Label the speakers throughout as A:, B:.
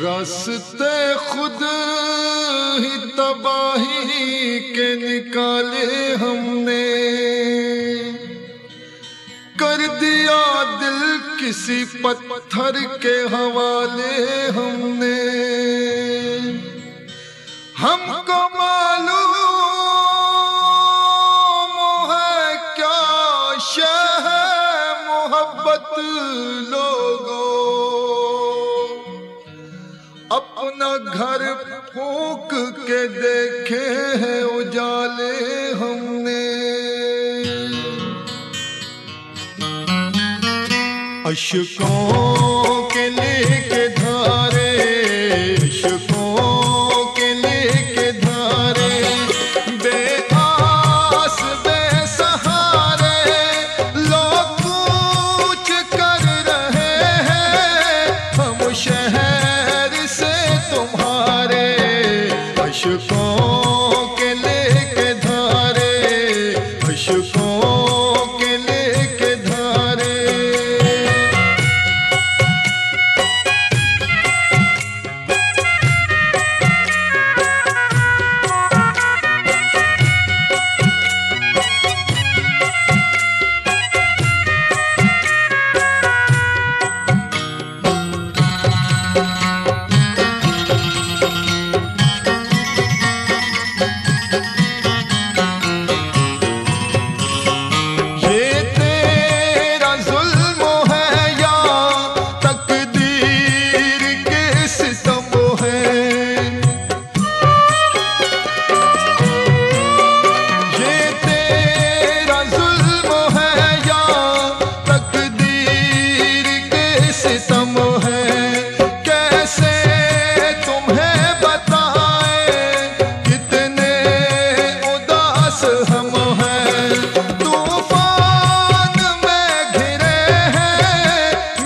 A: रास्ते खुद ही तबाही के निकाले हमने। कर दिया दिल किसी पत्थर के हवाले हमने। हमको मालूम है क्या शह मोहब्बत लोगों न घर फूक के देखे हैं उजाले हमने। अशकों so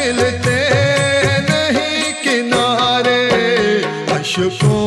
A: मिलते नहीं किनारे अशकों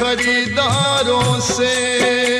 A: खरीदारों से।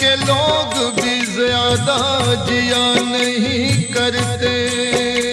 A: के लोग भी ज़्यादा जिया नहीं करते।